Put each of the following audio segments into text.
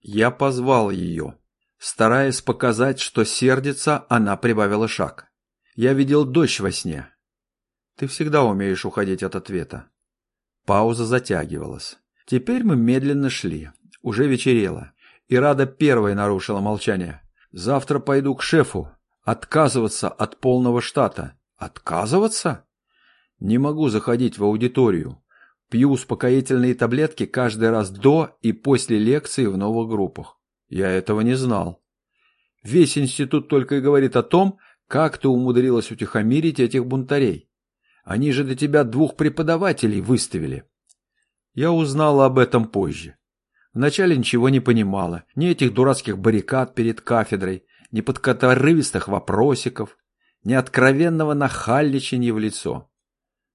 Я позвал ее. Стараясь показать, что сердится, она прибавила шаг. Я видел дождь во сне. Ты всегда умеешь уходить от ответа. Пауза затягивалась. Теперь мы медленно шли. Уже вечерело. И Рада первой нарушила молчание. Завтра пойду к шефу. Отказываться от полного штата. Отказываться? Не могу заходить в аудиторию. Пью успокоительные таблетки каждый раз до и после лекции в новых группах. Я этого не знал. Весь институт только и говорит о том, как ты умудрилась утихомирить этих бунтарей. Они же для тебя двух преподавателей выставили. Я узнала об этом позже. Вначале ничего не понимала, ни этих дурацких баррикад перед кафедрой, ни подкоторывистых вопросиков, ни откровенного нахальничания в лицо.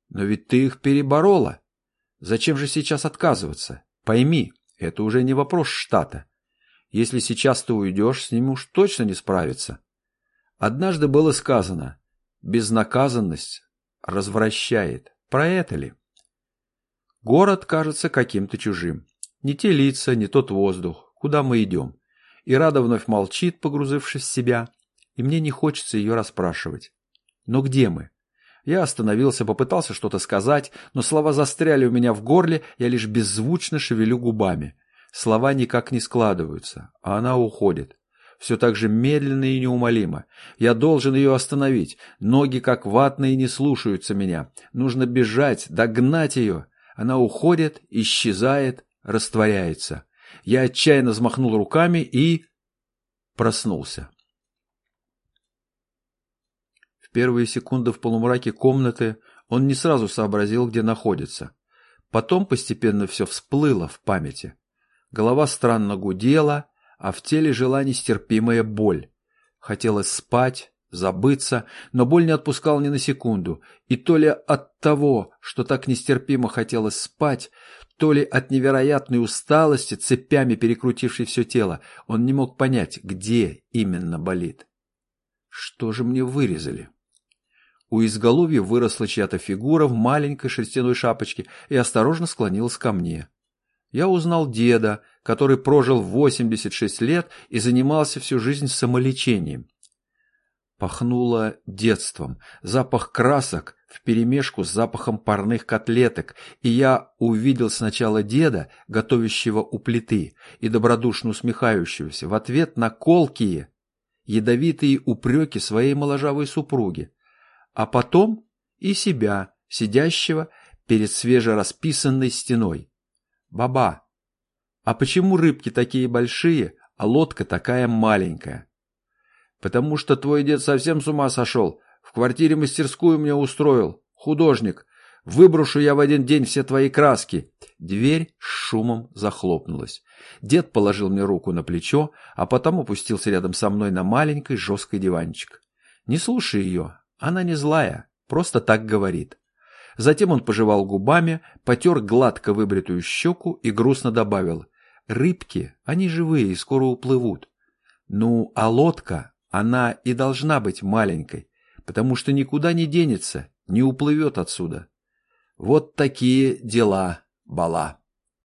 Но ведь ты их переборола. Зачем же сейчас отказываться? Пойми, это уже не вопрос штата. Если сейчас ты уйдешь, с ним уж точно не справиться. Однажды было сказано, безнаказанность развращает. Про это ли? Город кажется каким-то чужим. Не те лица, не тот воздух. Куда мы идем? И Рада вновь молчит, погрузившись в себя, и мне не хочется ее расспрашивать. Но где мы? Я остановился, попытался что-то сказать, но слова застряли у меня в горле, я лишь беззвучно шевелю губами. Слова никак не складываются, а она уходит. Все так же медленно и неумолимо. Я должен ее остановить. Ноги как ватные не слушаются меня. Нужно бежать, догнать ее. Она уходит, исчезает, растворяется. Я отчаянно взмахнул руками и... проснулся. В первые секунды в полумраке комнаты он не сразу сообразил, где находится. Потом постепенно все всплыло в памяти. Голова странно гудела, а в теле жила нестерпимая боль. Хотелось спать, забыться, но боль не отпускала ни на секунду. И то ли от того, что так нестерпимо хотелось спать, то ли от невероятной усталости, цепями перекрутившей все тело, он не мог понять, где именно болит. Что же мне вырезали? У изголовья выросла чья-то фигура в маленькой шерстяной шапочке и осторожно склонилась ко мне. Я узнал деда, который прожил 86 лет и занимался всю жизнь самолечением. Пахнуло детством, запах красок вперемешку с запахом парных котлеток, и я увидел сначала деда, готовящего у плиты, и добродушно усмехающегося в ответ на колкие, ядовитые упреки своей моложавой супруги, а потом и себя, сидящего перед свежерасписанной стеной. «Баба, а почему рыбки такие большие, а лодка такая маленькая?» «Потому что твой дед совсем с ума сошел. В квартире мастерскую мне устроил. Художник. Выброшу я в один день все твои краски». Дверь с шумом захлопнулась. Дед положил мне руку на плечо, а потом опустился рядом со мной на маленький жесткий диванчик. «Не слушай ее. Она не злая. Просто так говорит». Затем он пожевал губами, потер гладко выбритую щеку и грустно добавил. «Рыбки, они живые и скоро уплывут. Ну, а лодка, она и должна быть маленькой, потому что никуда не денется, не уплывет отсюда. Вот такие дела, Бала».